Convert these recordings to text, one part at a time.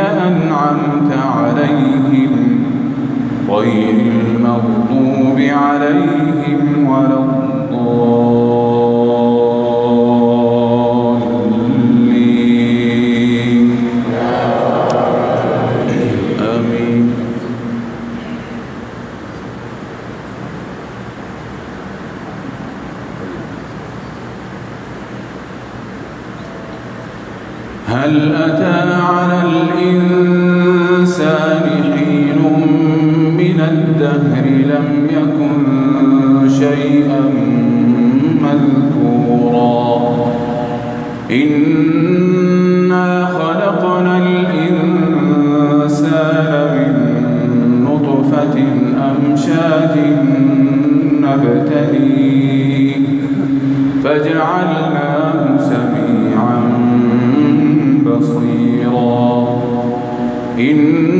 أنعمت عليهم غير المغضوب عليهم ولا الضالين. آمين. هل أتى إن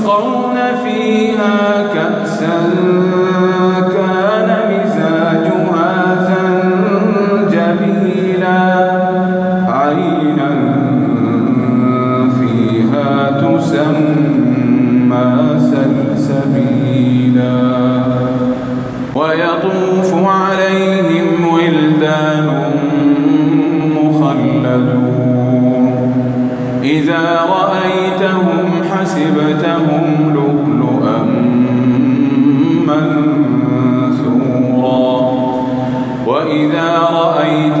يسقون فيها كأسا حسبتهم لؤلؤا منثورا. وإذا رأيت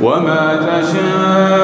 وما تشاء